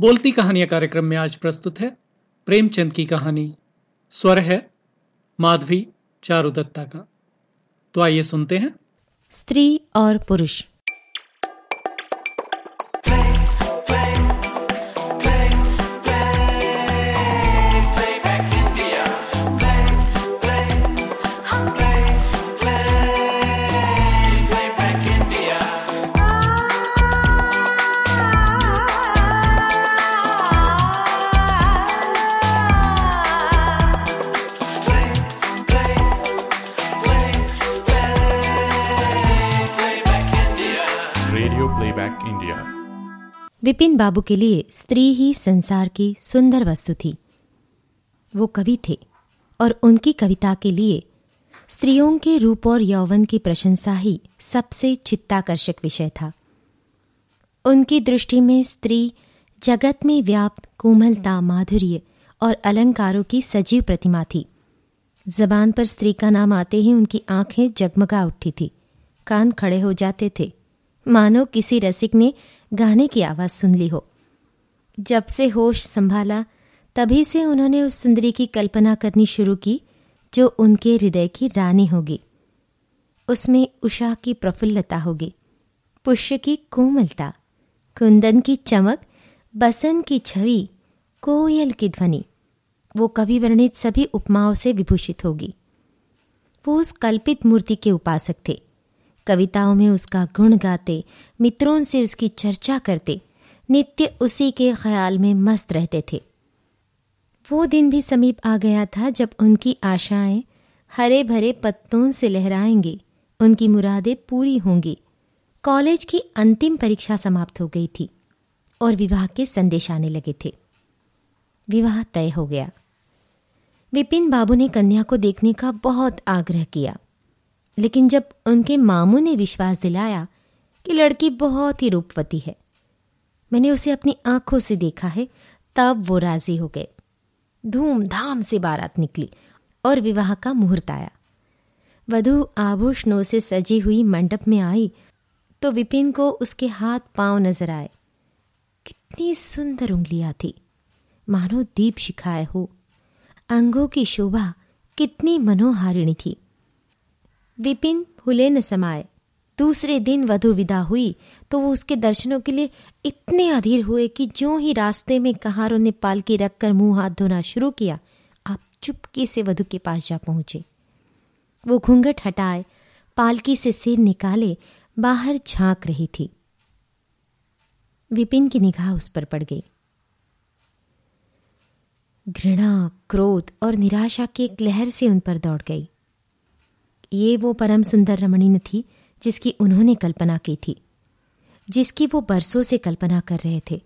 बोलती कहानियाँ कार्यक्रम में आज प्रस्तुत है। प्रेमचंद की कहानी, स्वर है माधवी चारुदत्ता का। तो आइए सुनते हैं। स्त्री और पुरुष। विपिन बाबू के लिए स्त्री ही संसार की सुंदर वस्तु थी। वो कवि थे और उनकी कविता के लिए स्त्रियों के रूप और यौवन की प्रशंसा ही सबसे चित्ताकर्षक विषय था। उनकी दृष्टि में स्त्री जगत में व्याप्त कोमलता, माधुर्य और अलंकारों की सजीव प्रतिमा थी। जबान पर स्त्री का नाम आते ही उनकी आँखें जगमगा उठी थी। कान खड़े हो जाते थे। मानो किसी रसिक ने गाने की आवाज़ सुन ली हो। जब से होश संभाला, तभी से उन्होंने उस सुंदरी की कल्पना करनी शुरू की, जो उनके हृदय की रानी होगी। उसमें उषा की प्रफुल्लता होगी, पुष्य की कोमलता, कुंदन की चमक, बसंत की छवि, कोयल की ध्वनि, वो कवि वर्णित सभी उपमाओं से विभूषित होगी। वो उस कल्पित मूर्ति के उपासक थे। कविताओं में उसका गुण गाते, मित्रों से उसकी चर्चा करते, नित्य उसी के ख्याल में मस्त रहते थे। वो दिन भी समीप आ गया था जब उनकी आशाएँ हरे भरे पत्तों से लहराएँगी, उनकी मुरादें पूरी होंगी। कॉलेज की अंतिम परीक्षा समाप्त हो गई थी और विवाह के संदेश आने लगे थे। विवाह तय हो गया। विपिन बाबू ने कन्या को देखने का बहुत आग्रह किया। लेकिन जब उनके मामू ने विश्वास दिलाया कि लड़की बहुत ही रूपवती है, मैंने उसे अपनी आँखों से देखा है, तब वो राज़ी हो गए। धूमधाम से बारात निकली और विवाह का मुहूर्त आया। वधु आभूषणों से सजी हुई मंडप में आई तो विपिन को उसके हाथ पाँव नज़र आए। कितनी सुंदर उंगलियाँ थी। मानो दीप शिखाए हो। अंगों की शोभा कितनी मनोहारिणी थी। विपिन भूले न समाये। दूसरे दिन वधु विदा हुई तो वो उसके दर्शनों के लिए इतने अधीर हुए कि जो ही रास्ते में कहारों ने पालकी रखकर मुँह हाथ धोना शुरू किया, आप चुपके से वधु के पास जा पहुँचे। वो घूंघट हटाए, पालकी से सिर निकाले, बाहर झाँक रही थी। विपिन की निगाह उस पर पड़ गई। घृणा, क्रोध और निराशा की एक लहर से उन पर दौड़ गई। ये वो परम सुंदर रमणीन थी जिसकी उन्होंने कल्पना की थी, जिसकी वो बरसों से कल्पना कर रहे थे।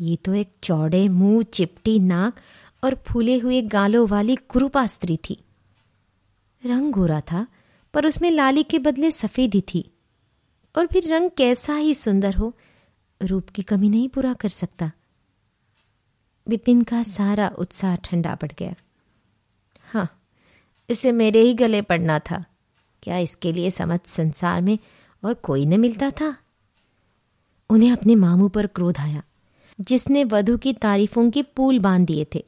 ये तो एक चौड़े मुँह, चिपटी नाक और फूले हुए गालों वाली कुरूपा स्त्री थी। रंग गोरा था, पर उसमें लाली के बदले सफेदी थी। और फिर रंग कैसा ही सुंदर हो, रूप की कमी नहीं पूरा कर सकता। विपिन का सारा उत्साह ठंडा पड़ गया। हाँ इसे मेरे ही गले पड़ना था। क्या इसके लिए समझ संसार में और कोई न मिलता था? उन्हें अपने मामू पर क्रोध आया, जिसने वधु की तारीफों के पुल बाँध दिए थे।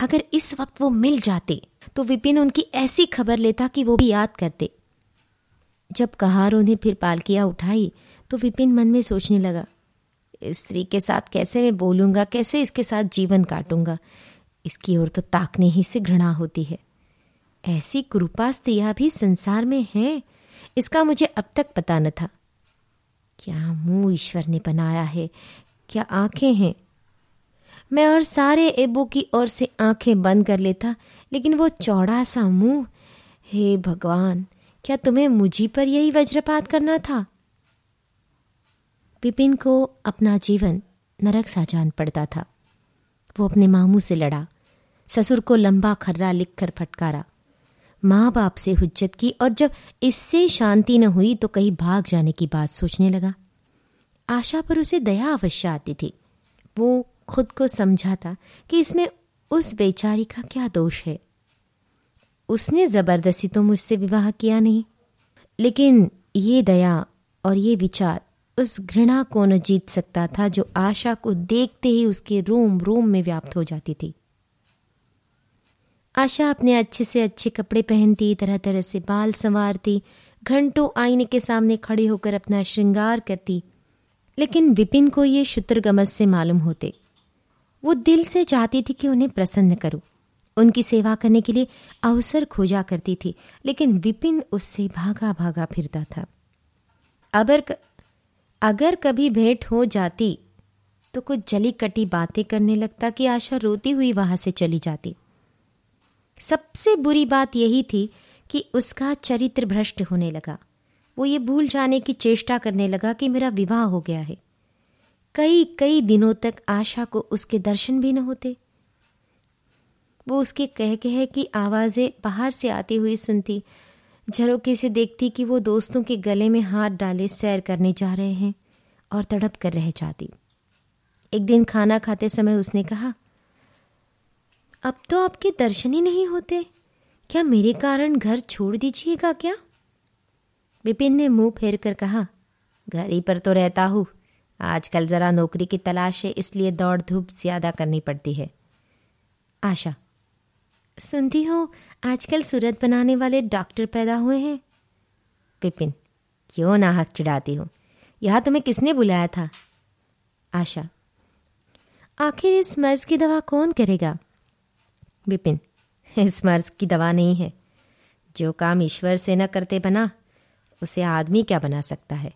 अगर इस वक्त वो मिल जाते तो विपिन उनकी ऐसी खबर लेता कि वो भी याद करते। जब कहारों उन्हें फिर पालकिया उठाई तो विपिन मन में सोचने लगा स्त्री के साथ कैसे मैं बोलूँगा, कैसे इसके साथ जीवन काटूँगा? इसकी ओर तो ताकने ही से घृणा होती है। ऐसी कृपा स्त्रियाँ भी संसार में हैं, इसका मुझे अब तक पता न था। क्या मुँह ईश्वर ने बनाया है? क्या आँखें हैं? मैं और सारे एबो की ओर से आँखें बंद कर लेता, लेकिन वो चौड़ा सा मुँह। हे भगवान, क्या तुम्हें मुझी पर यही वज्रपात करना था? विपिन को अपना जीवन नरक सा जान पड़ता था। वो अपने मामू से लड़ा, ससुर को लंबा खर्रा लिखकर फटकारा। माँ बाप से हुज्जत की और जब इससे शांति न हुई तो कहीं भाग जाने की बात सोचने लगा। आशा पर उसे दया अवश्य आती थी। वो खुद को समझाता कि इसमें उस बेचारी का क्या दोष है। उसने ज़बरदस्ती तो मुझसे विवाह किया नहीं, लेकिन ये दया और ये विचार उस घृणा को न जीत सकता था जो आशा को देखते ही उसके रोम रोम में व्याप्त हो जाती थी। आशा अपने अच्छे से अच्छे कपड़े पहनती तरह तरह से बाल संवारती, घंटों आईने के सामने खड़े होकर अपना श्रृंगार करती। लेकिन विपिन को ये शुत्रगमज से मालूम होते। वो दिल से चाहती थी कि उन्हें प्रसन्न करूँ। उनकी सेवा करने के लिए अवसर खोजा करती थी, लेकिन विपिन उससे भागा भागा फिरता था। अगर अगर कभी भेंट हो जाती तो कुछ जली कटी बातें करने लगता कि आशा रोती हुई वहाँ से चली जाती। सबसे बुरी बात यही थी कि उसका चरित्र भ्रष्ट होने लगा। वो ये भूल जाने की चेष्टा करने लगा कि मेरा विवाह हो गया है। कई कई दिनों तक आशा को उसके दर्शन भी न होते। वो उसके कह कह की आवाज़ें बाहर से आती हुई सुनती झरोके से देखती कि वो दोस्तों के गले में हाथ डाले सैर करने जा रहे हैं और तड़प कर रह जाती। एक दिन खाना खाते समय उसने कहा अब तो आपके दर्शन ही नहीं होते। क्या मेरे कारण घर छोड़ दीजिएगा क्या? विपिन ने मुँह फेर कर कहा, घर ही पर तो रहता हूँ। आजकल जरा नौकरी की तलाश है, इसलिए दौड़ धूप ज़्यादा करनी पड़ती है। आशा, सुनती हो, आजकल सूरत बनाने वाले डॉक्टर पैदा हुए हैं। विपिन, क्यों ना हक चिढ़ाती हो? यहाँ तुम्हें किसने बुलाया था? आशा, आखिर इस मर्ज की दवा कौन करेगा? विपिन, इस मर्ज की दवा नहीं है। जो काम ईश्वर से न करते बना, उसे आदमी क्या बना सकता है?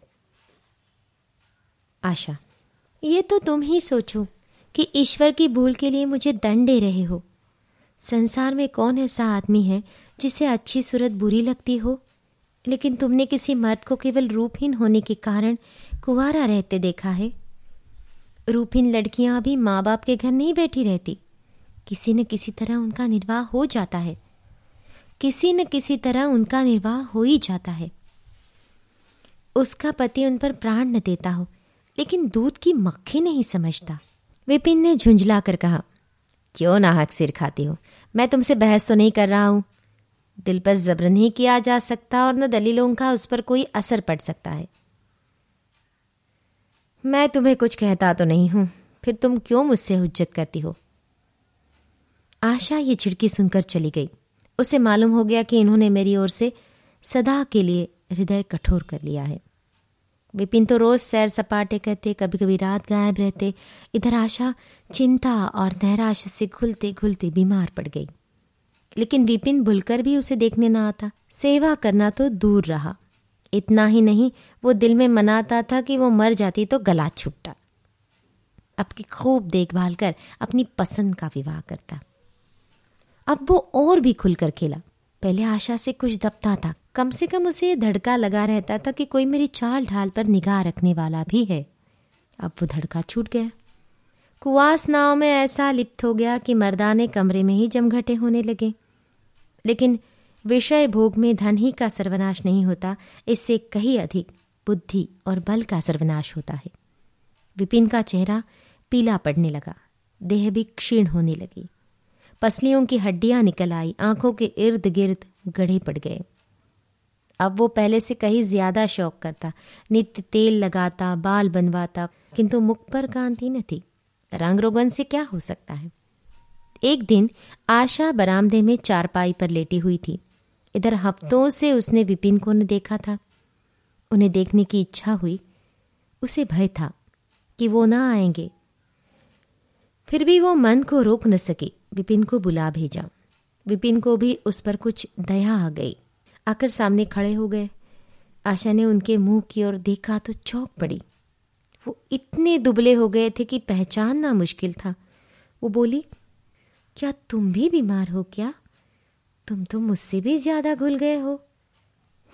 आशा, ये तो तुम ही सोचो कि ईश्वर की भूल के लिए मुझे दंड दे रहे हो। संसार में कौन ऐसा आदमी है जिसे अच्छी सूरत बुरी लगती हो? लेकिन तुमने किसी मर्द को केवल रूपहीन होने के कारण कुवारा रहते देखा है? रूपहीन लड़कियाँ भी माँ बाप के घर नहीं बैठी रहती। किसी न किसी तरह उनका निर्वाह हो जाता है। किसी न किसी तरह उनका निर्वाह हो ही जाता है। उसका पति उन पर प्राण न देता हो, लेकिन दूध की मक्खी नहीं समझता। विपिन ने झुंझला कर कहा, क्यों नाहक सिर खाती हो? मैं तुमसे बहस तो नहीं कर रहा हूँ। दिल पर जबर नहीं किया जा सकता और न दलीलों का उस पर कोई असर पड़ सकता है। मैं तुम्हें कुछ कहता तो नहीं हूँ, फिर तुम क्यों मुझसे हुज्जत करती हो? आशा ये छिड़की सुनकर चली गई। उसे मालूम हो गया कि इन्होंने मेरी ओर से सदा के लिए हृदय कठोर कर लिया है। विपिन तो रोज सैर सपाटे करते कभी कभी रात गायब रहते। इधर आशा चिंता और नैराश से घुलते घुलते बीमार पड़ गई। लेकिन विपिन भूलकर भी उसे देखने ना आता। सेवा करना तो दूर रहा। इतना ही नहीं, वो दिल में मनाता था कि वो मर जाती तो गला छुट्टा अब की खूब देखभाल कर अपनी पसंद का विवाह करता। अब वो और भी खुलकर खेला। पहले आशा से कुछ दबता था। कम से कम उसे धड़का लगा रहता था कि कोई मेरी चाल ढाल पर निगाह रखने वाला भी है। अब वो धड़का छूट गया। कुआस नाव में ऐसा लिप्त हो गया कि मर्दाने कमरे में ही जमघटे होने लगे। लेकिन विषय भोग में धन ही का सर्वनाश नहीं होता, इससे कहीं अधिक बुद्धि और बल का सर्वनाश होता है। विपिन का चेहरा पीला पड़ने लगा। देह भी क्षीण होने लगी। पसलियों की हड्डियाँ निकल आई, आँखों के इर्द गिर्द गढ़े पड़ गए। अब वो पहले से कहीं ज़्यादा शौक करता, नित्य तेल लगाता, बाल बनवाता, किंतु मुख पर कांति न थी। रंग रोगन से क्या हो सकता है? एक दिन आशा बरामदे में चारपाई पर लेटी हुई थी। इधर हफ्तों से उसने विपिन को न देखा था। उन्हें देखने की इच्छा हुई। उसे भय था कि वो ना आएँगे। फिर भी वो मन को रोक न सकी। विपिन को बुला भेजा। विपिन को भी उस पर कुछ दया आ गई। आकर सामने खड़े हो गए। आशा ने उनके मुँह की ओर देखा तो चौंक पड़ी। वो इतने दुबले हो गए थे कि पहचानना मुश्किल था। वो बोली क्या तुम भी बीमार हो क्या? तुम तो मुझसे भी ज़्यादा घुल गए हो।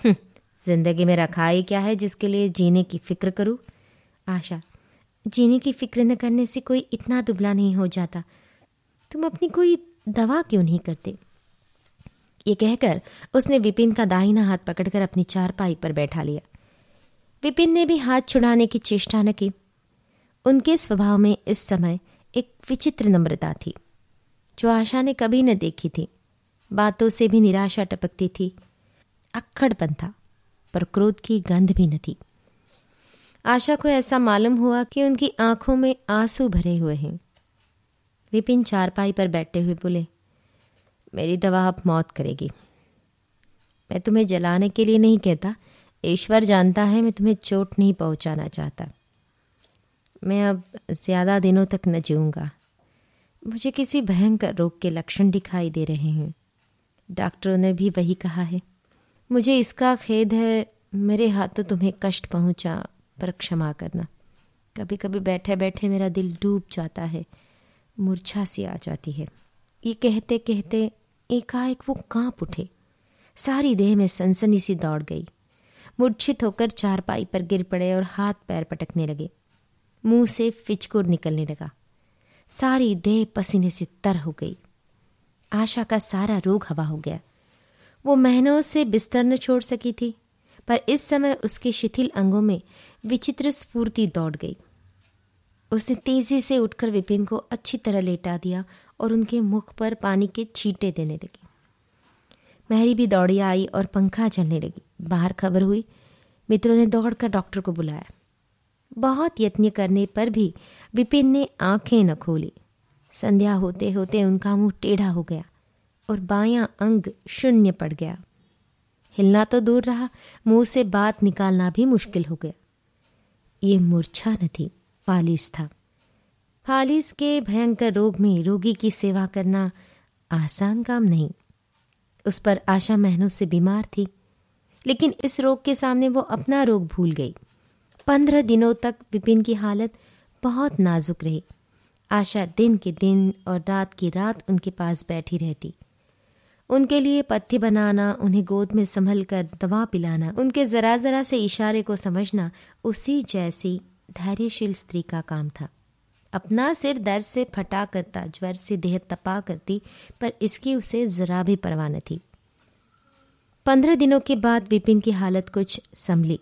हम्म, ज़िंदगी में रखा ही क्या है जिसके लिए जीने की फ़िक्र करूँ? आशा जीने की फ़िक्र न करने से कोई इतना दुबला नहीं हो जाता। तुम अपनी कोई दवा क्यों नहीं करते? ये कहकर उसने विपिन का दाहिना हाथ पकड़कर अपनी चारपाई पर बैठा लिया। विपिन ने भी हाथ छुड़ाने की चेष्टा न की। उनके स्वभाव में इस समय एक विचित्र नम्रता थी, जो आशा ने कभी न देखी थी। बातों से भी निराशा टपकती थी। अक्खड़पन था, पर क्रोध की गंध भी न थी। आशा को ऐसा मालूम हुआ कि उनकी आँखों में आँसू भरे हुए हैं। विपिन चारपाई पर बैठे हुए बोले, मेरी दवा अब मौत करेगी। मैं तुम्हें जलाने के लिए नहीं कहता। ईश्वर जानता है, मैं तुम्हें चोट नहीं पहुंचाना चाहता। मैं अब ज़्यादा दिनों तक न जीऊँगा। मुझे किसी भयंकर रोग के लक्षण दिखाई दे रहे हैं। डॉक्टरों ने भी वही कहा है। मुझे इसका खेद है, मेरे हाथों तुम्हें कष्ट पहुँचा पर क्षमा करना। कभी कभी बैठे बैठे मेरा दिल डूब जाता है। मूर्छा सी आ जाती है। ये कहते कहते एकाएक वो काँप उठे। सारी देह में सनसनी सी दौड़ गई। मूर्छित होकर चारपाई पर गिर पड़े और हाथ पैर पटकने लगे। मुँह से फिचकुर निकलने लगा। सारी देह पसीने से तर हो गई। आशा का सारा रोग हवा हो गया। वो महीनों से बिस्तर न छोड़ सकी थी, पर इस समय उसके शिथिल अंगों में विचित्र स्फूर्ति दौड़ गई। उसने तेज़ी से उठकर विपिन को अच्छी तरह लेटा दिया और उनके मुख पर पानी के छींटे देने लगी। महरी भी दौड़ी आई और पंखा चलने लगी। बाहर खबर हुई, मित्रों ने दौड़कर डॉक्टर को बुलाया। बहुत यत्न करने पर भी विपिन ने आँखें न खोली। संध्या होते होते उनका मुँह टेढ़ा हो गया और बायां अंग शून्य पड़ गया। हिलना तो दूर रहा, मुँह से बात निकालना भी मुश्किल हो गया। ये मूर्छा न थी। फालिस था। फालिस के भयंकर रोग में रोगी की सेवा करना आसान काम नहीं। उस पर आशा महीनों से बीमार थी, लेकिन इस रोग के सामने वो अपना रोग भूल गई। पंद्रह दिनों तक विपिन की हालत बहुत नाजुक रही। आशा दिन के दिन और रात की रात उनके पास बैठी रहती। उनके लिए पत्थी बनाना, उन्हें गोद में संभल कर दवा पिलाना, उनके जरा जरा से इशारे को समझना उसी जैसी धैर्यशील स्त्री का काम था। अपना सिर दर्द से फटा करता, ज्वर से देह तपा करती, पर इसकी उसे जरा भी परवाह न थी। पंद्रह दिनों के बाद विपिन की हालत कुछ संभली।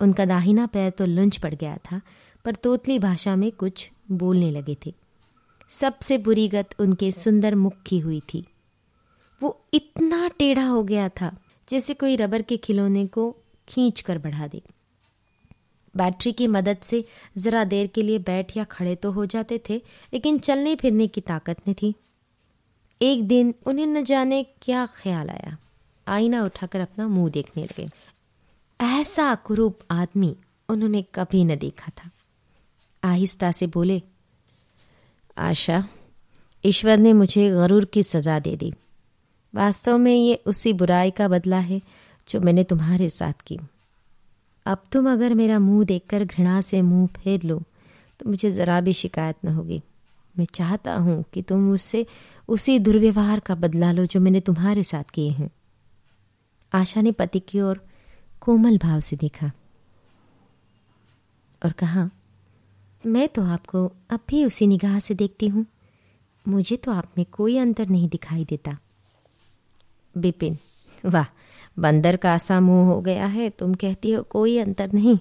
उनका दाहिना पैर तो लुंज पड़ गया था, पर तोतली भाषा में कुछ बोलने लगे थे। सबसे बुरी गत उनके सुंदर मुख की हुई थी। वो इतना टेढ़ा हो गया था, जैसे कोई रबर के खिलौने को खींच कर बढ़ा दे। बैटरी की मदद से जरा देर के लिए बैठ या खड़े तो हो जाते थे, लेकिन चलने फिरने की ताकत नहीं थी। एक दिन उन्हें न जाने क्या ख्याल आया। आईना उठाकर अपना मुँह देखने लगे। ऐसा कुरूप आदमी उन्होंने कभी न देखा था। आहिस्ता से बोले, आशा, ईश्वर ने मुझे गरूर की सजा दे दी। वास्तव में ये उसी बुराई का बदला है जो मैंने तुम्हारे साथ की। अब तुम अगर मेरा मुँह देखकर घृणा से मुँह फेर लो तो मुझे ज़रा भी शिकायत न होगी। मैं चाहता हूँ कि तुम मुझसे उसी दुर्व्यवहार का बदला लो जो मैंने तुम्हारे साथ किए हैं। आशा ने पति की ओर कोमल भाव से देखा और कहा, मैं तो आपको अब भी उसी निगाह से देखती हूँ। मुझे तो आप में कोई अंतर नहीं दिखाई देता। बिपिन, वाह बंदर का सा मुँह हो गया है, तुम कहती हो, कोई अंतर नहीं।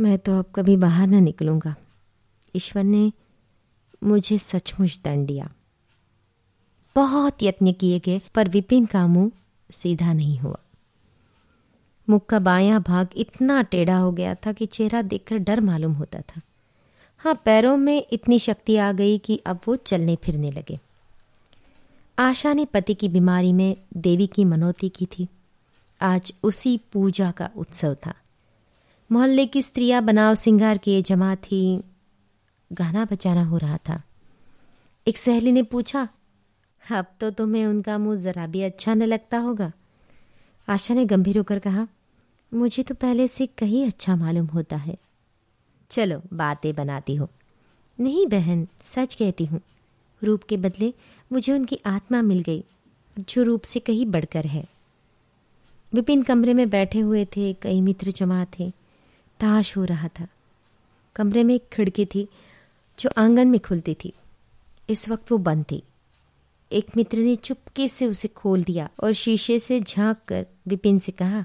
मैं तो अब कभी बाहर न निकलूँगा। ईश्वर ने मुझे सचमुच दंड दिया। बहुत यत्न किए गए, पर विपिन का मुँह सीधा नहीं हुआ। मुख का बायां भाग इतना टेढ़ा हो गया था कि चेहरा देखकर डर मालूम होता था। हाँ पैरों में इतनी शक्ति आ गई कि अब वो चलने फिरने लगे। आशा ने पति की बीमारी में देवी की मनोती की थी। आज उसी पूजा का उत्सव था। मोहल्ले की स्त्रियाँ बनाव सिंगार किए जमा थी गाना बजाना हो रहा था। एक सहेली ने पूछा, अब तो तुम्हें उनका मुँह जरा भी अच्छा न लगता होगा? आशा ने गंभीर होकर कहा, मुझे तो पहले से कहीं अच्छा मालूम होता है। चलो, बातें बनाती हो। नहीं बहन, सच कहती हूँ रूप के बदले मुझे उनकी आत्मा मिल गई, जो रूप से कहीं बढ़कर है। विपिन कमरे में बैठे हुए थे, कई मित्र जमा थे, ताश हो रहा था। कमरे में एक खिड़की थी, जो आँगन में खुलती थी। इस वक्त वो बंद थी। एक मित्र ने चुपके से उसे खोल दिया और शीशे से झाँक कर विपिन से कहा,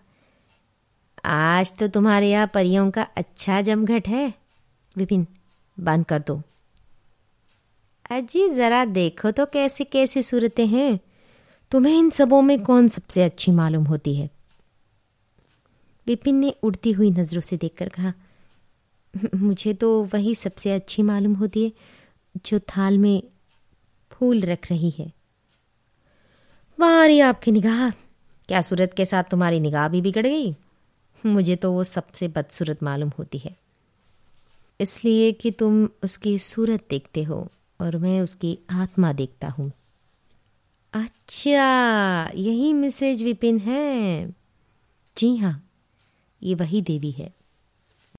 आज तो तुम्हारे यहाँ परियों का अच्छा जमघट है। विपिन, बंद कर दो। अजी, जरा देखो तो कैसी कैसी सूरतें हैं। तुम्हें इन सबों में कौन सबसे अच्छी मालूम होती है? विपिन ने उड़ती हुई नज़रों से देखकर कहा, मुझे तो वही सबसे अच्छी मालूम होती है, जो थाल में फूल रख रही है। वारी आपकी निगाह, क्या सूरत के साथ तुम्हारी निगाह भी बिगड़ गई? मुझे तो वो सबसे बदसूरत मालूम होती है। इसलिए कि तुम उसकी सूरत देखते हो। और मैं उसकी आत्मा देखता हूँ। अच्छा यही मिसेज विपिन है। जी हाँ ये वही देवी है।